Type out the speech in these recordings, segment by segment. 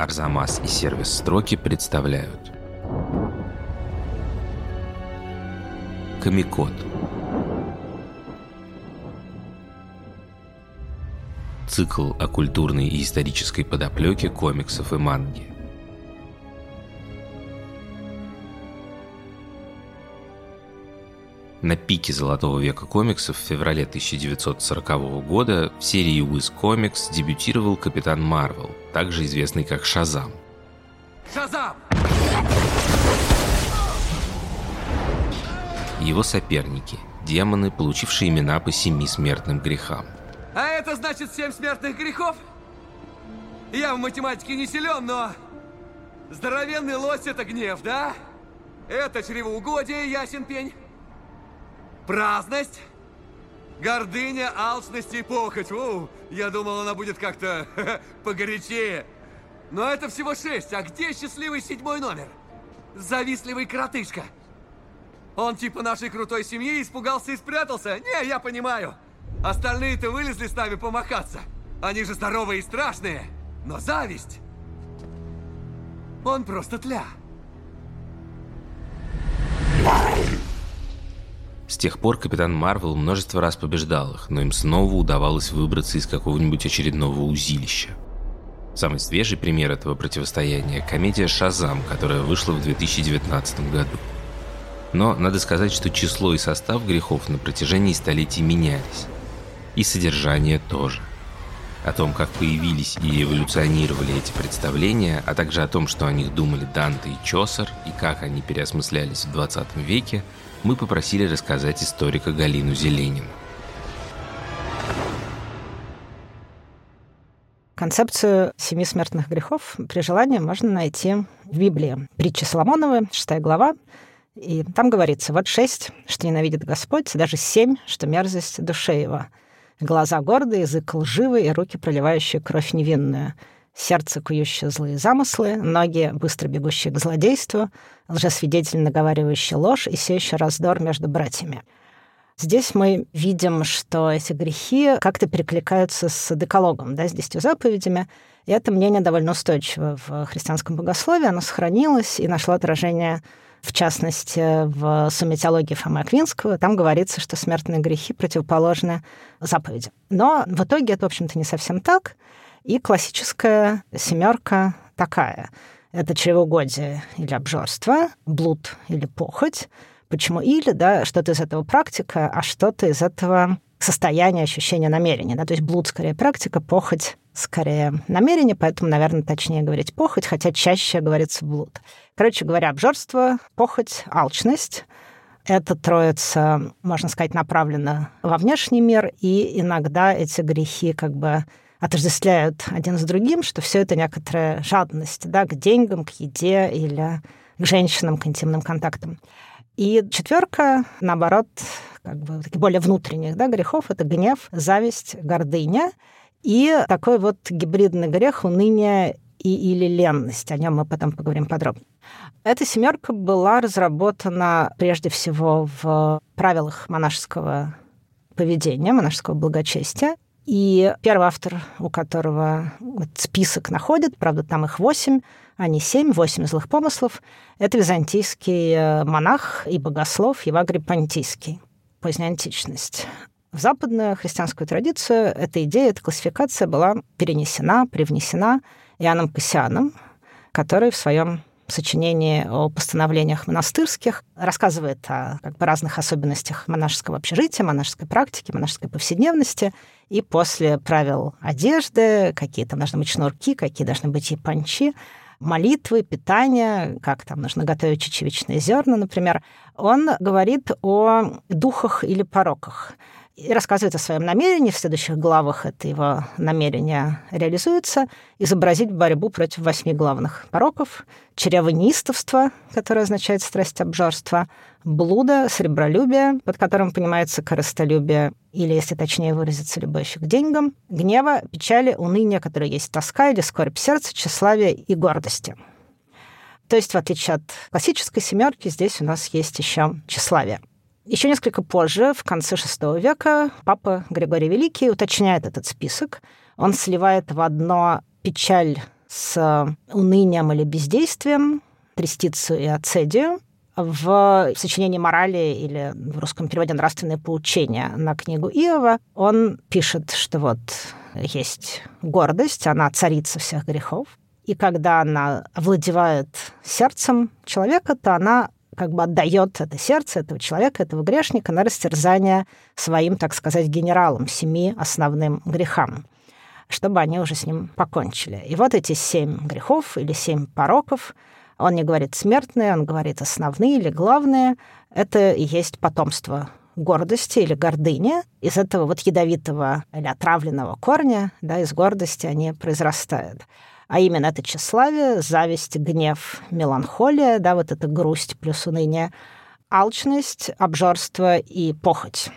Арзамас и сервис «Строки» представляют. Комикод. Цикл о культурной и исторической подоплеке комиксов и манги На пике золотого века комиксов в феврале 1940 года в серии Wiz Comics дебютировал Капитан Марвел, также известный как Шазам. Шазам! Его соперники – демоны, получившие имена по семи смертным грехам. А это значит семь смертных грехов? Я в математике не силен, но... Здоровенный лось – это гнев, да? Это чревоугодие, ясен пень. Праздность, гордыня, алчность и похоть. О, я думал, она будет как-то погорячее. Но это всего шесть. А где счастливый седьмой номер? Завистливый коротышка. Он типа нашей крутой семьи испугался и спрятался. Не, я понимаю. Остальные-то вылезли с нами помахаться. Они же здоровые и страшные. Но зависть... Он просто тля. С тех пор Капитан Марвел множество раз побеждал их, но им снова удавалось выбраться из какого-нибудь очередного узилища. Самый свежий пример этого противостояния – комедия «Шазам», которая вышла в 2019 году. Но надо сказать, что число и состав грехов на протяжении столетий менялись. И содержание тоже. О том, как появились и эволюционировали эти представления, а также о том, что о них думали Данте и Чосер, и как они переосмыслялись в 20 веке – мы попросили рассказать историка Галину Зеленину. Концепцию семи смертных грехов при желании можно найти в Библии. Притча Соломонова, шестая глава. И там говорится, вот шесть, что ненавидит Господь, даже семь, что мерзость душе его. Глаза гордые, язык лживый и руки, проливающие кровь невинную сердце, кующее злые замыслы, ноги, быстро бегущие к злодейству, лжесвидетель, наговаривающий ложь и сеющий раздор между братьями. Здесь мы видим, что эти грехи как-то перекликаются с декалогом, да, с десятью заповедями, и это мнение довольно устойчиво в христианском богословии, оно сохранилось и нашло отражение в частности, в сумме теологии Фомы Аквинского, там говорится, что смертные грехи противоположны заповеди. Но в итоге это, в общем-то, не совсем так. И классическая семерка такая. Это чревоугодие или обжорство, блуд или похоть. Почему или, да, что-то из этого практика, а что-то из этого состояние, ощущение намерения. Да? То есть блуд скорее практика, похоть скорее намерение, поэтому, наверное, точнее говорить похоть, хотя чаще говорится блуд. Короче говоря, обжорство, похоть, алчность — это троица, можно сказать, направлена во внешний мир, и иногда эти грехи как бы отождествляют один с другим, что все это некоторая жадность да, к деньгам, к еде или к женщинам, к интимным контактам. И четверка, наоборот, как бы более внутренних да, грехов — это гнев, зависть, гордыня и такой вот гибридный грех уныние и или ленность. О нем мы потом поговорим подробнее. Эта семерка была разработана прежде всего в правилах монашеского поведения, монашеского благочестия. И первый автор, у которого список находит, правда, там их восемь, а не семь, восемь злых помыслов, это византийский э, монах и богослов Евагрий Понтийский, поздняя античность. В западную христианскую традицию эта идея, эта классификация была перенесена, привнесена Иоанном Кассианом, который в своем сочинении о постановлениях монастырских рассказывает о как бы, разных особенностях монашеского общежития, монашеской практики, монашеской повседневности. И после правил одежды, какие там должны быть шнурки, какие должны быть япончи, молитвы, питание, как там нужно готовить чечевичные зерна, например, он говорит о духах или пороках и рассказывает о своем намерении. В следующих главах это его намерение реализуется. Изобразить борьбу против восьми главных пороков. Чревонистовство, которое означает страсть обжорства. Блуда, сребролюбие, под которым понимается корыстолюбие, или, если точнее выразиться, любовь к деньгам. Гнева, печали, уныния, которые есть тоска или скорбь сердца, тщеславия и гордости. То есть, в отличие от классической семерки, здесь у нас есть еще тщеславие. Еще несколько позже, в конце VI века, папа Григорий Великий уточняет этот список. Он сливает в одно печаль с унынием или бездействием, трестицу и ацедию. В сочинении «Морали» или в русском переводе «Нравственное поучение» на книгу Иова он пишет, что вот есть гордость, она царица всех грехов, и когда она овладевает сердцем человека, то она как бы отдает это сердце этого человека, этого грешника на растерзание своим, так сказать, генералам, семи основным грехам чтобы они уже с ним покончили. И вот эти семь грехов или семь пороков, он не говорит смертные, он говорит основные или главные, это и есть потомство гордости или гордыни. Из этого вот ядовитого или отравленного корня, да, из гордости они произрастают. А именно это тщеславие, зависть, гнев, меланхолия, да, вот эта грусть плюс уныние, алчность, обжорство и похоть.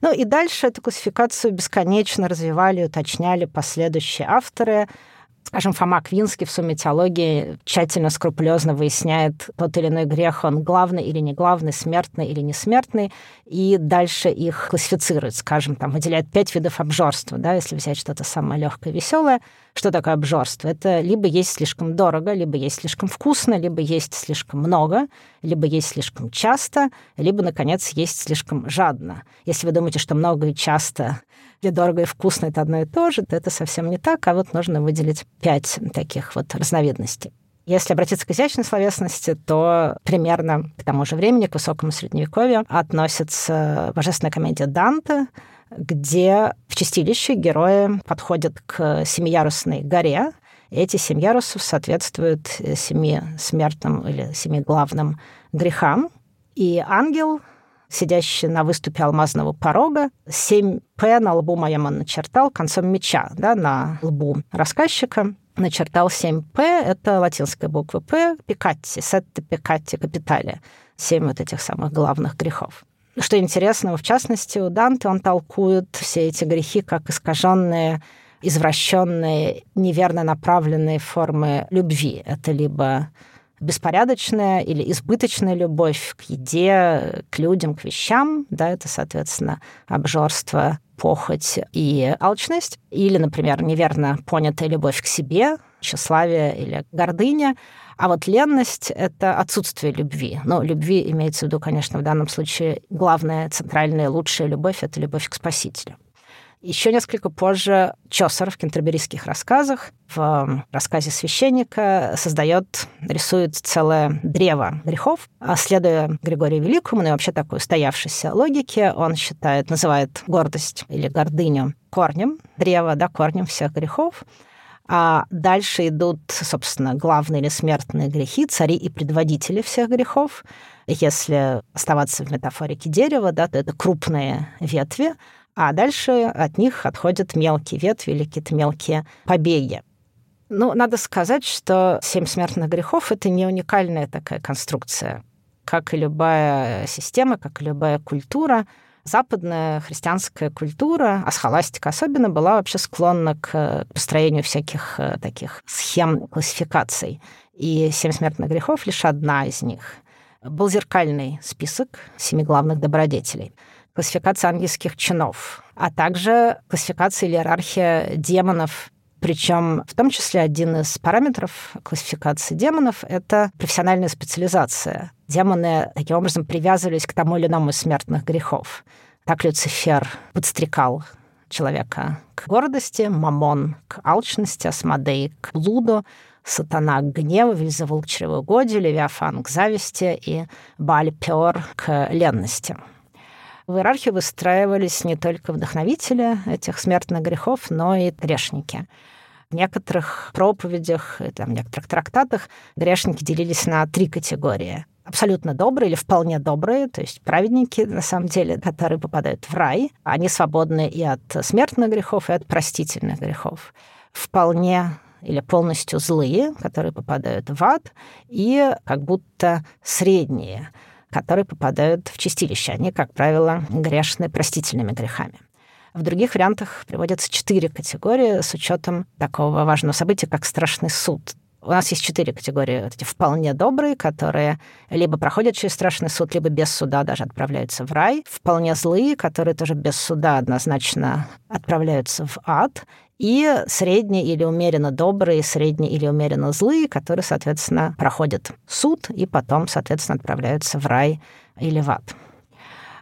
Ну и дальше эту классификацию бесконечно развивали, уточняли последующие авторы — Скажем, Фома Квинский в сумме теологии тщательно, скрупулезно выясняет тот или иной грех, он главный или не главный, смертный или не смертный, и дальше их классифицирует, скажем, там выделяет пять видов обжорства, да, если взять что-то самое легкое, веселое. Что такое обжорство? Это либо есть слишком дорого, либо есть слишком вкусно, либо есть слишком много, либо есть слишком часто, либо, наконец, есть слишком жадно. Если вы думаете, что много и часто где дорого и вкусно это одно и то же, то это совсем не так, а вот нужно выделить пять таких вот разновидностей. Если обратиться к изящной словесности, то примерно к тому же времени, к высокому средневековью, относится божественная комедия Данте, где в чистилище герои подходят к семиярусной горе, эти семь ярусов соответствуют семи смертным или семи главным грехам. И ангел сидящий на выступе алмазного порога. 7 P на лбу моем он начертал концом меча, да, на лбу рассказчика начертал 7 P, это латинская буква P, peccati, sette peccati capitali. Семь вот этих самых главных грехов. Что интересного, в частности, у Данте он толкует все эти грехи как искаженные извращенные, неверно направленные формы любви. Это либо беспорядочная или избыточная любовь к еде, к людям, к вещам, да, это, соответственно, обжорство, похоть и алчность, или, например, неверно понятая любовь к себе, тщеславие или гордыня, а вот ленность — это отсутствие любви. Но любви имеется в виду, конечно, в данном случае главная, центральная, лучшая любовь — это любовь к Спасителю. Еще несколько позже Чосер в кентерберийских рассказах, в рассказе священника, создает, рисует целое древо грехов. А следуя Григорию Великому, ну и вообще такой устоявшейся логике, он считает, называет гордость или гордыню корнем древа, да, корнем всех грехов. А дальше идут, собственно, главные или смертные грехи, цари и предводители всех грехов. Если оставаться в метафорике дерева, да, то это крупные ветви, а дальше от них отходят мелкие ветви или какие-то мелкие побеги. Ну, надо сказать, что семь смертных грехов — это не уникальная такая конструкция. Как и любая система, как и любая культура, западная христианская культура, а схоластика особенно, была вообще склонна к построению всяких э, таких схем классификаций. И семь смертных грехов — лишь одна из них. Был зеркальный список семи главных добродетелей — классификация ангельских чинов, а также классификация или иерархия демонов. Причем в том числе один из параметров классификации демонов — это профессиональная специализация. Демоны таким образом привязывались к тому или иному из смертных грехов. Так Люцифер подстрекал человека к гордости, Мамон к алчности, Асмодей к блуду, Сатана к гневу, Вильзевул к чревоугодию, Левиафан к зависти и Баль-Пеор к ленности. В иерархию выстраивались не только вдохновители этих смертных грехов, но и грешники. В некоторых проповедях, там, в некоторых трактатах грешники делились на три категории. Абсолютно добрые или вполне добрые, то есть праведники, на самом деле, которые попадают в рай. Они свободны и от смертных грехов, и от простительных грехов. Вполне или полностью злые, которые попадают в ад, и как будто средние — которые попадают в чистилище. Они, как правило, грешны простительными грехами. В других вариантах приводятся четыре категории с учетом такого важного события, как страшный суд. У нас есть четыре категории. Вот эти вполне добрые, которые либо проходят через страшный суд, либо без суда даже отправляются в рай. Вполне злые, которые тоже без суда однозначно отправляются в ад. И средние или умеренно добрые, средние или умеренно злые, которые, соответственно, проходят суд и потом, соответственно, отправляются в рай или в ад.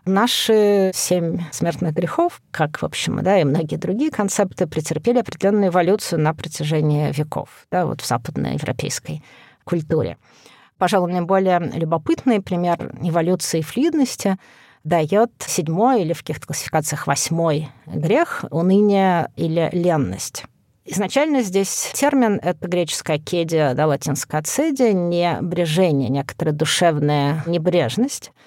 Наши семь смертных грехов, как, в общем, да, и многие другие концепты, претерпели определенную эволюцию на протяжении веков, да, вот в западноевропейской культуре. Пожалуй, наиболее любопытный пример эволюции флюидности дает седьмой или в каких-то классификациях восьмой грех — уныние или ленность. Изначально здесь термин — это греческая кедия, да, латинская ацедия, небрежение, некоторая душевная небрежность —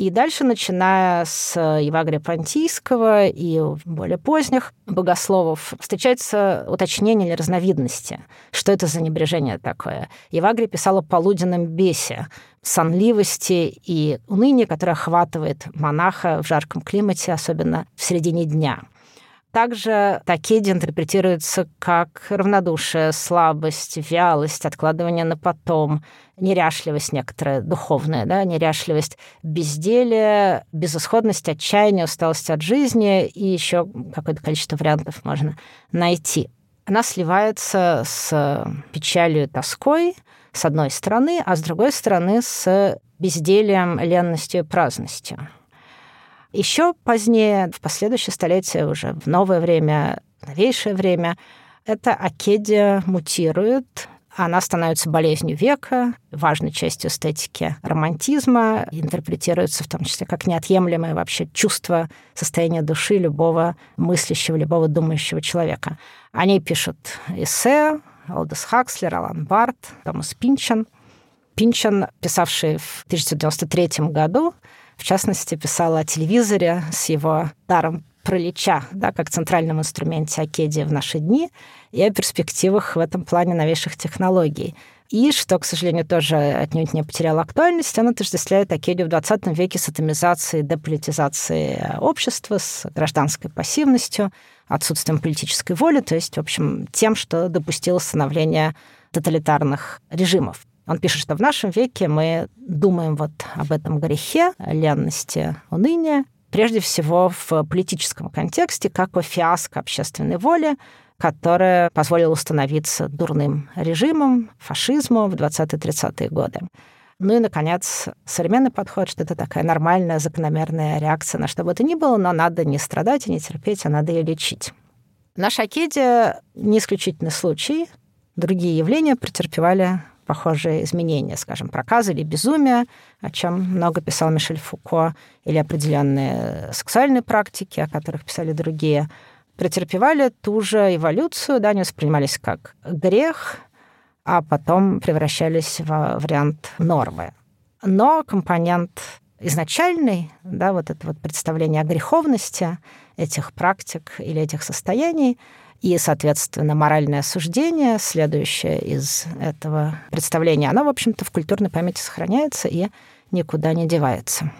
и дальше, начиная с Евагрия Понтийского и более поздних богословов, встречается уточнение или разновидности. Что это за небрежение такое? Евагрий писал о полуденном бесе, сонливости и унынии, которое охватывает монаха в жарком климате, особенно в середине дня. Также такеди интерпретируется как равнодушие, слабость, вялость, откладывание на потом, неряшливость некоторая духовная, да, неряшливость, безделие, безысходность, отчаяние, усталость от жизни и еще какое-то количество вариантов можно найти. Она сливается с печалью и тоской, с одной стороны, а с другой стороны с безделием, ленностью и праздностью. Еще позднее, в последующее столетие, уже в новое время, новейшее время, эта акедия мутирует, она становится болезнью века, важной частью эстетики романтизма, интерпретируется в том числе как неотъемлемое вообще чувство, состояние души любого мыслящего, любого думающего человека. О ней пишут эссе Алдос Хакслер, Алан Барт, Томас Пинчен. Пинчен, писавший в 1993 году, в частности, писала о телевизоре с его даром пролеча, да, как центральном инструменте Акедия в наши дни, и о перспективах в этом плане новейших технологий. И, что, к сожалению, тоже отнюдь не потеряло актуальность, он отождествляет Акедию в 20 веке с атомизацией, деполитизацией общества, с гражданской пассивностью, отсутствием политической воли, то есть, в общем, тем, что допустило становление тоталитарных режимов. Он пишет, что в нашем веке мы думаем вот об этом грехе, ленности, уныния, прежде всего в политическом контексте, как о фиаско общественной воли, которая позволила установиться дурным режимом, фашизму в 20-30-е годы. Ну и, наконец, современный подход, что это такая нормальная, закономерная реакция на что бы то ни было, но надо не страдать и не терпеть, а надо ее лечить. Наша Акедия — не исключительный случай. Другие явления претерпевали похожие изменения, скажем, проказы или безумие, о чем много писал Мишель Фуко, или определенные сексуальные практики, о которых писали другие, претерпевали ту же эволюцию, да, они воспринимались как грех, а потом превращались в вариант нормы. Но компонент изначальный, да, вот это вот представление о греховности этих практик или этих состояний — и, соответственно, моральное суждение, следующее из этого представления, оно, в общем-то, в культурной памяти сохраняется и никуда не девается.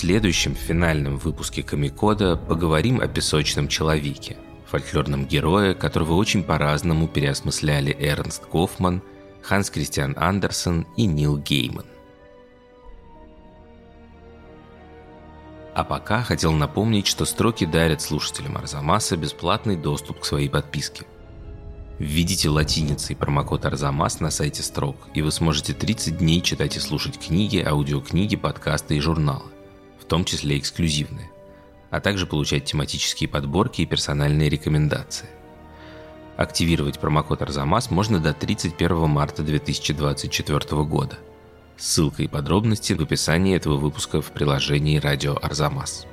Следующем финальном выпуске Комикода поговорим о песочном человеке, фольклорном герое, которого очень по-разному переосмысляли Эрнст Гофман, Ханс Кристиан Андерсон и Нил Гейман. А пока хотел напомнить, что строки дарят слушателям Арзамаса бесплатный доступ к своей подписке. Введите латиницей промокод Арзамас на сайте строк, и вы сможете 30 дней читать и слушать книги, аудиокниги, подкасты и журналы том числе эксклюзивные, а также получать тематические подборки и персональные рекомендации. Активировать промокод Арзамас можно до 31 марта 2024 года. Ссылка и подробности в описании этого выпуска в приложении «Радио Арзамас».